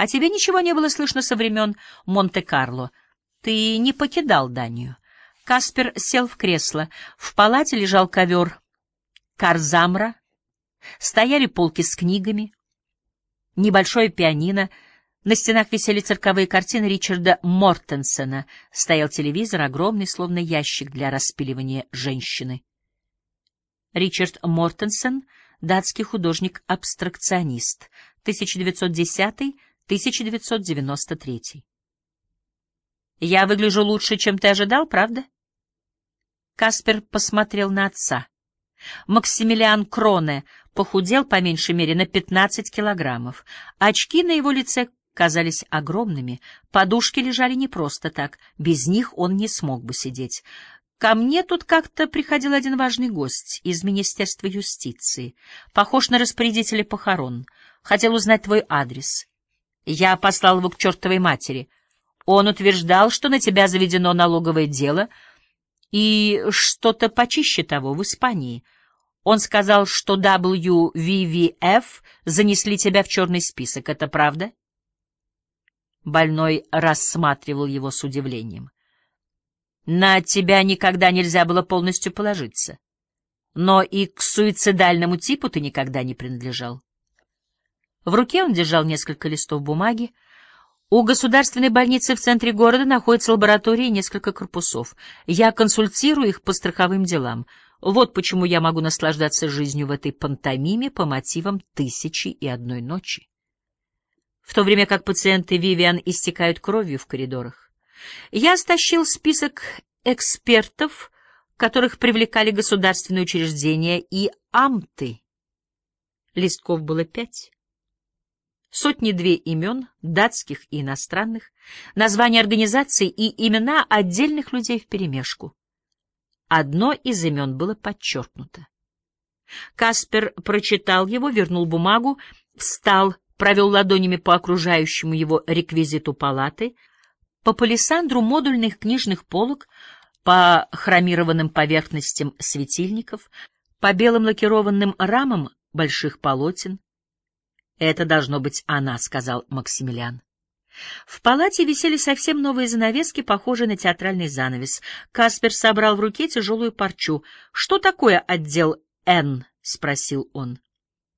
А тебе ничего не было слышно со времен Монте-Карло. Ты не покидал Данию. Каспер сел в кресло. В палате лежал ковер Карзамра. Стояли полки с книгами. Небольшое пианино. На стенах висели цирковые картины Ричарда Мортенсена. Стоял телевизор, огромный, словно ящик для распиливания женщины. Ричард Мортенсен — датский художник-абстракционист, 1910-1993. «Я выгляжу лучше, чем ты ожидал, правда?» Каспер посмотрел на отца. Максимилиан Кроне похудел по меньшей мере на 15 килограммов. Очки на его лице казались огромными, подушки лежали не просто так, без них он не смог бы сидеть. Ко мне тут как-то приходил один важный гость из Министерства юстиции, похож на распорядителя похорон, хотел узнать твой адрес. Я послал его к чертовой матери. Он утверждал, что на тебя заведено налоговое дело и что-то почище того в Испании. Он сказал, что WVVF занесли тебя в черный список. Это правда? Больной рассматривал его с удивлением. На тебя никогда нельзя было полностью положиться. Но и к суицидальному типу ты никогда не принадлежал. В руке он держал несколько листов бумаги. У государственной больницы в центре города находится лаборатория и несколько корпусов. Я консультирую их по страховым делам. Вот почему я могу наслаждаться жизнью в этой пантомиме по мотивам «Тысячи и одной ночи». В то время как пациенты Вивиан истекают кровью в коридорах. Я стащил список экспертов, которых привлекали государственные учреждения и амты. Листков было пять. Сотни-две имен, датских и иностранных, названия организаций и имена отдельных людей вперемешку. Одно из имен было подчеркнуто. Каспер прочитал его, вернул бумагу, встал, провел ладонями по окружающему его реквизиту палаты — по палисандру модульных книжных полок, по хромированным поверхностям светильников, по белым лакированным рамам больших полотен. «Это должно быть она», — сказал Максимилиан. В палате висели совсем новые занавески, похожие на театральный занавес. Каспер собрал в руке тяжелую парчу. «Что такое отдел Н?» — спросил он.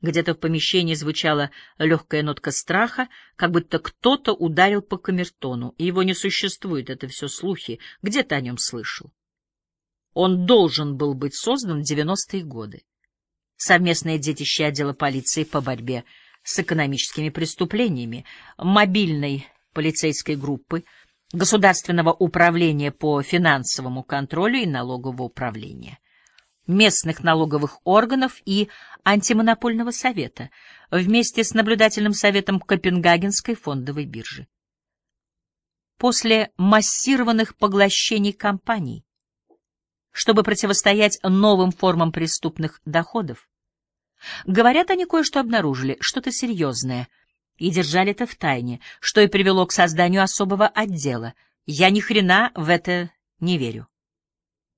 Где-то в помещении звучала легкая нотка страха, как будто кто-то ударил по камертону, и его не существует, это все слухи, где то о нем слышал. Он должен был быть создан в 90-е годы. Совместное детище отдела полиции по борьбе экономическими преступлениями, мобильной полицейской группы, Государственного управления по финансовому контролю и налогового управления местных налоговых органов и антимонопольного совета вместе с наблюдательным советом Копенгагенской фондовой биржи. После массированных поглощений компаний, чтобы противостоять новым формам преступных доходов, говорят, они кое-что обнаружили, что-то серьезное, и держали это в тайне, что и привело к созданию особого отдела. Я ни хрена в это не верю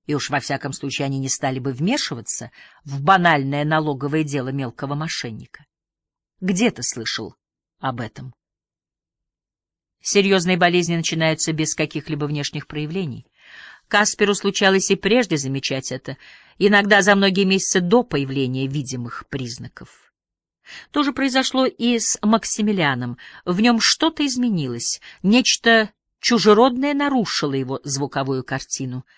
и уж во всяком случае они не стали бы вмешиваться в банальное налоговое дело мелкого мошенника. Где ты слышал об этом? Серьезные болезни начинаются без каких-либо внешних проявлений. Касперу случалось и прежде замечать это, иногда за многие месяцы до появления видимых признаков. То же произошло и с Максимилианом. В нем что-то изменилось, нечто чужеродное нарушило его звуковую картину —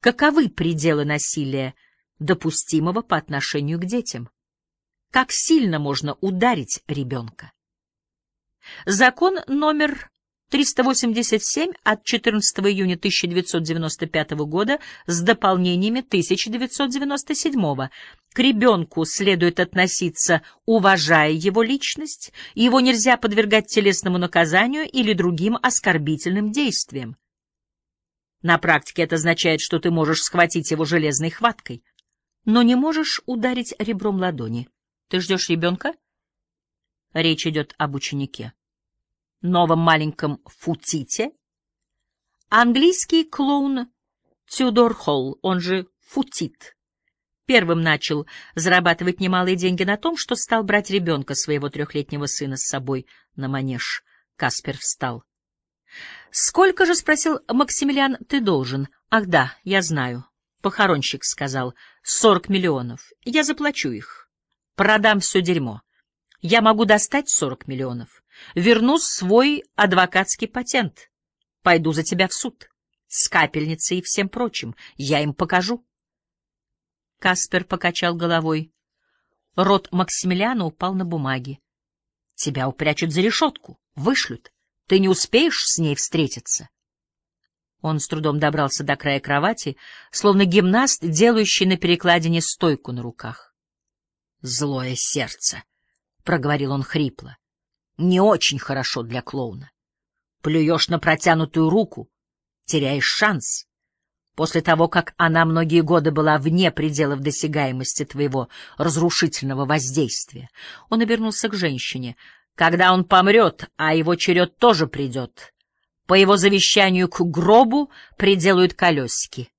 Каковы пределы насилия, допустимого по отношению к детям? Как сильно можно ударить ребенка? Закон номер 387 от 14 июня 1995 года с дополнениями 1997 к ребенку следует относиться, уважая его личность, его нельзя подвергать телесному наказанию или другим оскорбительным действиям. На практике это означает, что ты можешь схватить его железной хваткой, но не можешь ударить ребром ладони. Ты ждешь ребенка? Речь идет об ученике. Новом маленьком Футите. Английский клоун Тюдор Холл, он же Футит, первым начал зарабатывать немалые деньги на том, что стал брать ребенка своего трехлетнего сына с собой на манеж. Каспер встал. «Сколько же, — спросил Максимилиан, — ты должен? Ах да, я знаю. Похоронщик сказал. Сорок миллионов. Я заплачу их. Продам все дерьмо. Я могу достать сорок миллионов. Верну свой адвокатский патент. Пойду за тебя в суд. С капельницей и всем прочим. Я им покажу. Каспер покачал головой. Рот Максимилиана упал на бумаги. Тебя упрячут за решетку, вышлют. Ты не успеешь с ней встретиться. Он с трудом добрался до края кровати, словно гимнаст, делающий на перекладине стойку на руках. «Злое сердце», — проговорил он хрипло, — «не очень хорошо для клоуна. Плюешь на протянутую руку, теряешь шанс. После того, как она многие годы была вне пределов досягаемости твоего разрушительного воздействия, он обернулся к женщине. Когда он помрет, а его черед тоже придет, по его завещанию к гробу приделают колесики,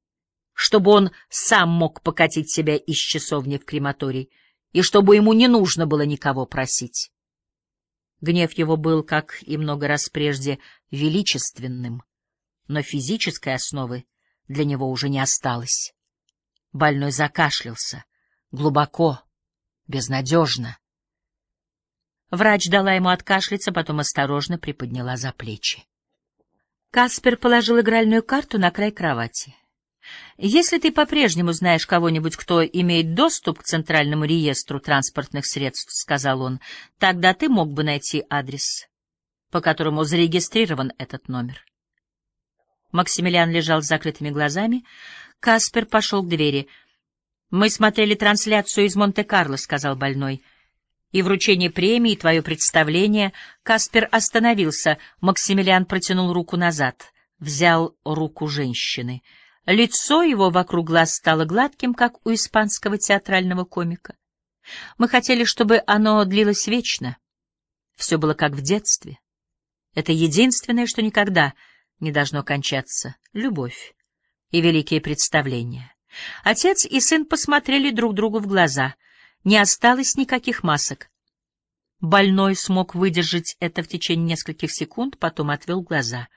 чтобы он сам мог покатить себя из часовни в крематорий, и чтобы ему не нужно было никого просить. Гнев его был, как и много раз прежде, величественным, но физической основы для него уже не осталось. Больной закашлялся, глубоко, безнадежно. Врач дала ему откашляться, потом осторожно приподняла за плечи. Каспер положил игральную карту на край кровати. Если ты по-прежнему знаешь кого-нибудь, кто имеет доступ к центральному реестру транспортных средств, — сказал он, — тогда ты мог бы найти адрес, по которому зарегистрирован этот номер. Максимилиан лежал с закрытыми глазами. Каспер пошел к двери. — Мы смотрели трансляцию из Монте-Карло, — сказал больной. — И вручение премии, и твое представление. Каспер остановился. Максимилиан протянул руку назад, взял руку женщины — Лицо его вокруг глаз стало гладким, как у испанского театрального комика. Мы хотели, чтобы оно длилось вечно. Все было как в детстве. Это единственное, что никогда не должно кончаться — любовь и великие представления. Отец и сын посмотрели друг другу в глаза. Не осталось никаких масок. Больной смог выдержать это в течение нескольких секунд, потом отвел глаза.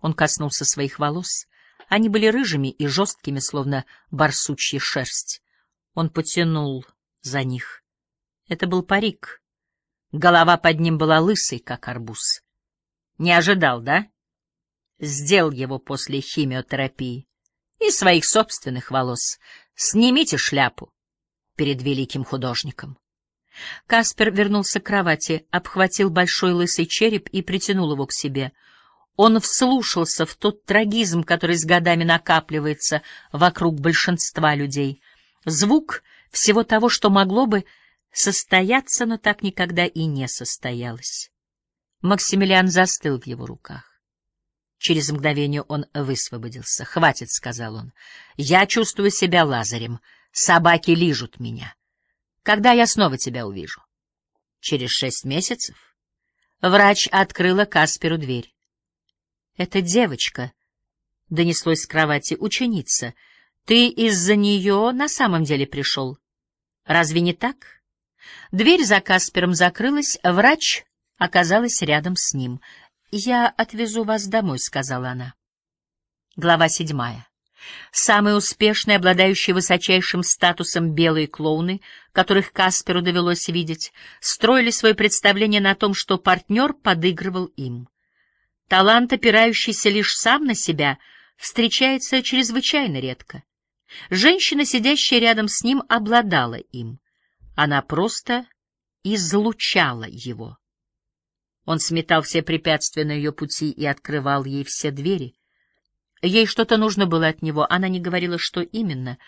Он коснулся своих волос. Они были рыжими и жесткими, словно барсучья шерсть. Он потянул за них. Это был парик. Голова под ним была лысой, как арбуз. Не ожидал, да? Сделал его после химиотерапии. И своих собственных волос. Снимите шляпу перед великим художником. Каспер вернулся к кровати, обхватил большой лысый череп и притянул его к себе — он вслушался в тот трагизм, который с годами накапливается вокруг большинства людей. Звук всего того, что могло бы состояться, но так никогда и не состоялось. Максимилиан застыл в его руках. Через мгновение он высвободился. «Хватит», — сказал он. «Я чувствую себя лазарем. Собаки лижут меня. Когда я снова тебя увижу?» «Через шесть месяцев?» Врач открыла Касперу дверь. Это девочка, — донеслось с кровати ученица. Ты из-за нее на самом деле пришел. Разве не так? Дверь за Каспером закрылась, врач оказалась рядом с ним. «Я отвезу вас домой», — сказала она. Глава седьмая. Самые успешные, обладающие высочайшим статусом белые клоуны, которых Касперу довелось видеть, строили свое представление на том, что партнер подыгрывал им. Талант, опирающийся лишь сам на себя, встречается чрезвычайно редко. Женщина, сидящая рядом с ним, обладала им. Она просто излучала его. Он сметал все препятствия на ее пути и открывал ей все двери. Ей что-то нужно было от него, она не говорила, что именно.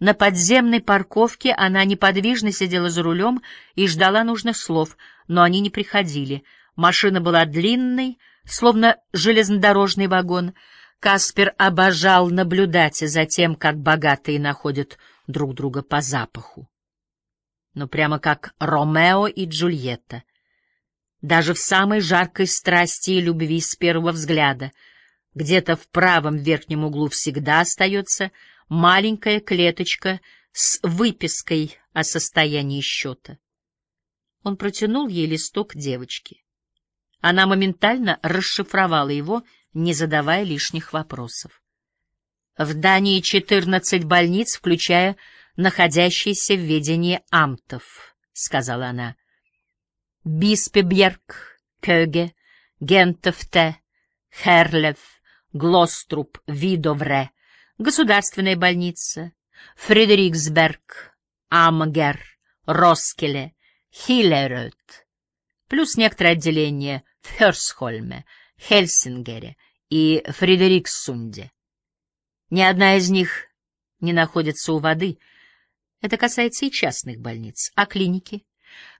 На подземной парковке она неподвижно сидела за рулем и ждала нужных слов, но они не приходили. Машина была длинной, Словно железнодорожный вагон, Каспер обожал наблюдать за тем, как богатые находят друг друга по запаху. Но прямо как Ромео и Джульетта. Даже в самой жаркой страсти и любви с первого взгляда где-то в правом верхнем углу всегда остается маленькая клеточка с выпиской о состоянии счета. Он протянул ей листок девочки. Она моментально расшифровала его, не задавая лишних вопросов. В Дании 14 больниц, включая находящиеся в ведении амтов, — сказала она. Биспебjerg, Köge, Гентовте, Херлев, Глоструб, Видовре, государственная больница, Фредериксберг, Амгер, Роскеле, Хиллерет, плюс некоторые отделения в Херсхольме, Хельсингере и Фредериксунде. Ни одна из них не находится у воды. Это касается и частных больниц. А клиники?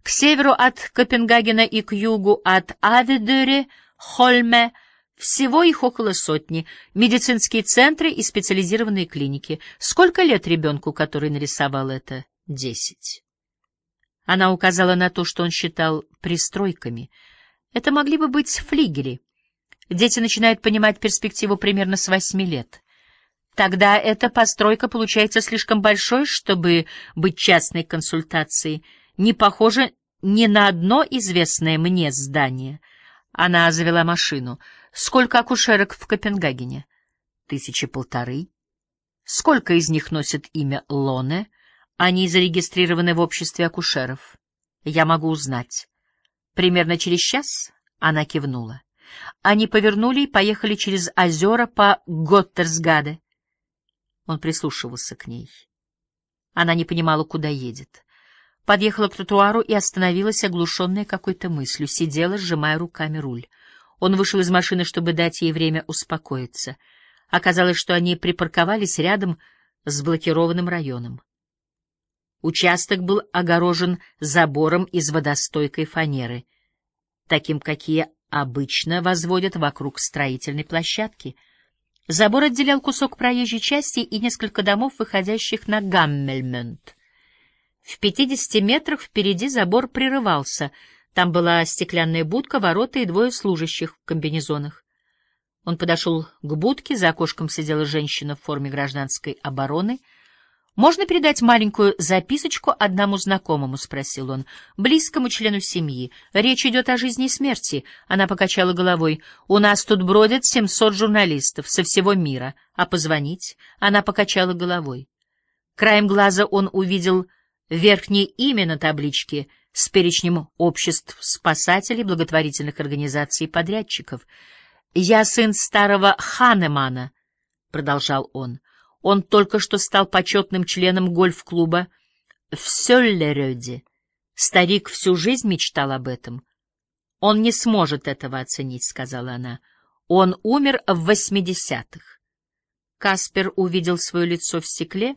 К северу от Копенгагена и к югу от Авидюре, Хольме, всего их около сотни. Медицинские центры и специализированные клиники. Сколько лет ребенку, который нарисовал это? Десять. Она указала на то, что он считал пристройками. Это могли бы быть флигели. Дети начинают понимать перспективу примерно с восьми лет. Тогда эта постройка получается слишком большой, чтобы быть частной консультацией. Не похоже ни на одно известное мне здание. Она завела машину. Сколько акушерок в Копенгагене? Тысячи полторы. Сколько из них носят имя Лоне? Они зарегистрированы в обществе акушеров. Я могу узнать. Примерно через час она кивнула. Они повернули и поехали через озера по Готтерсгаде. Он прислушивался к ней. Она не понимала, куда едет. Подъехала к тротуару и остановилась, оглушенная какой-то мыслью, сидела, сжимая руками руль. Он вышел из машины, чтобы дать ей время успокоиться. Оказалось, что они припарковались рядом с блокированным районом. Участок был огорожен забором из водостойкой фанеры, таким, какие обычно возводят вокруг строительной площадки. Забор отделял кусок проезжей части и несколько домов, выходящих на Гаммельмюнд. В пятидесяти метрах впереди забор прерывался. Там была стеклянная будка, ворота и двое служащих в комбинезонах. Он подошел к будке, за окошком сидела женщина в форме гражданской обороны — «Можно передать маленькую записочку одному знакомому?» — спросил он. «Близкому члену семьи. Речь идет о жизни и смерти». Она покачала головой. «У нас тут бродят семьсот журналистов со всего мира. А позвонить?» Она покачала головой. Краем глаза он увидел верхнее имя на табличке с перечнем обществ спасателей, благотворительных организаций и подрядчиков. «Я сын старого Ханемана», — продолжал он. Он только что стал почетным членом гольф-клуба в Сёллерёде. Старик всю жизнь мечтал об этом. Он не сможет этого оценить, — сказала она. Он умер в восьмидесятых. Каспер увидел свое лицо в стекле.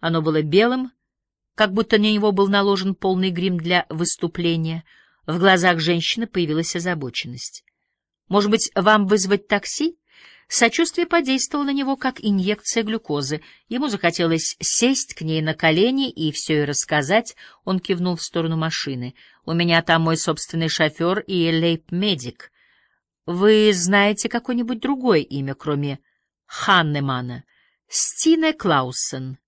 Оно было белым, как будто на него был наложен полный грим для выступления. В глазах женщины появилась озабоченность. «Может быть, вам вызвать такси?» Сочувствие подействовало на него, как инъекция глюкозы. Ему захотелось сесть к ней на колени и все ей рассказать. Он кивнул в сторону машины. «У меня там мой собственный шофер и лейб-медик. Вы знаете какое-нибудь другое имя, кроме Ханнемана?» «Стине Клаусен.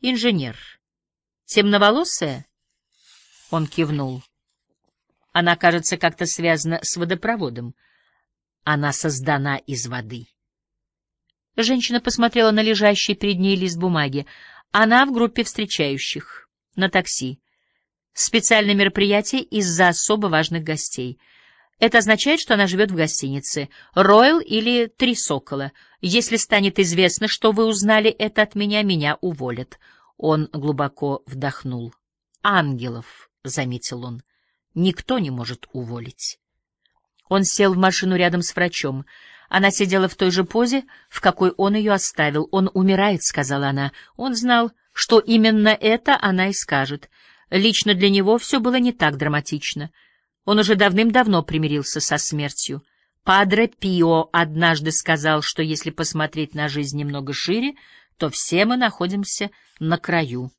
Инженер. Темноволосая?» Он кивнул. Она, кажется, как-то связана с водопроводом. Она создана из воды. Женщина посмотрела на лежащий перед ней лист бумаги. Она в группе встречающих. На такси. Специальное мероприятие из-за особо важных гостей. Это означает, что она живет в гостинице «Ройл» или «Три сокола». Если станет известно, что вы узнали это от меня, меня уволят. Он глубоко вдохнул. «Ангелов», — заметил он, — «никто не может уволить». Он сел в машину рядом с врачом. Она сидела в той же позе, в какой он ее оставил. «Он умирает», — сказала она. Он знал, что именно это она и скажет. Лично для него все было не так драматично. Он уже давным-давно примирился со смертью. Падре Пио однажды сказал, что если посмотреть на жизнь немного шире, то все мы находимся на краю.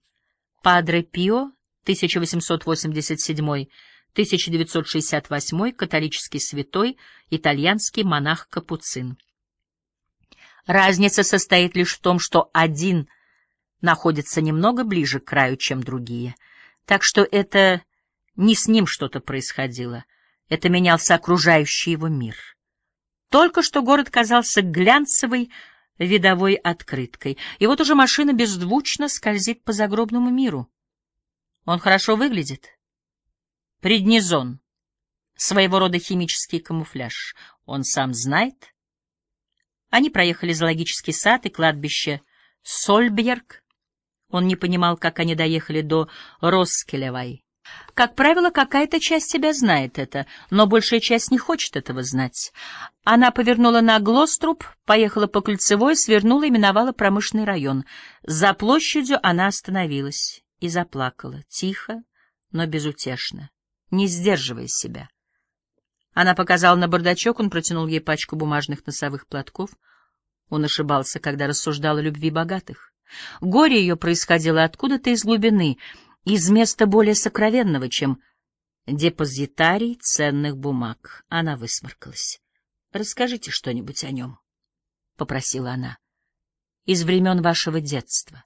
Падре Пио, 1887 1968 католический святой, итальянский монах-капуцин. Разница состоит лишь в том, что один находится немного ближе к краю, чем другие. Так что это не с ним что-то происходило. Это менялся окружающий его мир. Только что город казался глянцевой видовой открыткой, и вот уже машина беззвучно скользит по загробному миру. Он хорошо выглядит. Преднизон. Своего рода химический камуфляж. Он сам знает. Они проехали зоологический сад и кладбище Сольберг. Он не понимал, как они доехали до Роскелевой. Как правило, какая-то часть тебя знает это, но большая часть не хочет этого знать. Она повернула на Глоструб, поехала по Кольцевой, свернула и миновала промышленный район. За площадью она остановилась и заплакала, тихо, но безутешно, не сдерживая себя. Она показала на бардачок, он протянул ей пачку бумажных носовых платков. Он ошибался, когда рассуждал о любви богатых. Горе ее происходило откуда-то из глубины — из места более сокровенного, чем депозитарий ценных бумаг. Она высморкалась. — Расскажите что-нибудь о нем, — попросила она, — из времен вашего детства.